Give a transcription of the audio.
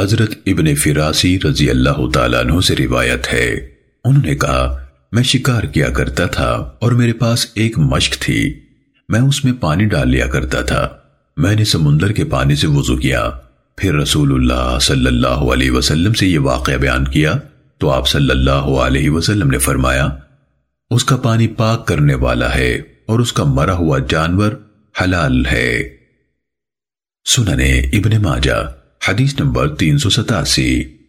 حضرت ابن فراسی رضی اللہ تعالیٰ عنہ سے روایت ہے۔ انہوں نے کہا، میں شکار کیا کرتا تھا اور میرے پاس ایک مشک تھی۔ میں اس میں پانی ڈال لیا کرتا تھا۔ میں نے سمندر کے پانی سے وضو کیا۔ پھر رسول اللہ صلی اللہ علیہ وسلم سے یہ واقعہ بیان کیا۔ تو آپ صلی اللہ علیہ وسلم نے فرمایا، اس کا پانی پاک کرنے والا ہے اور اس کا مرا ہوا جانور حلال ہے۔ سننے ابن ماجہ۔ حدیث نمبر تین سو ستاسی۔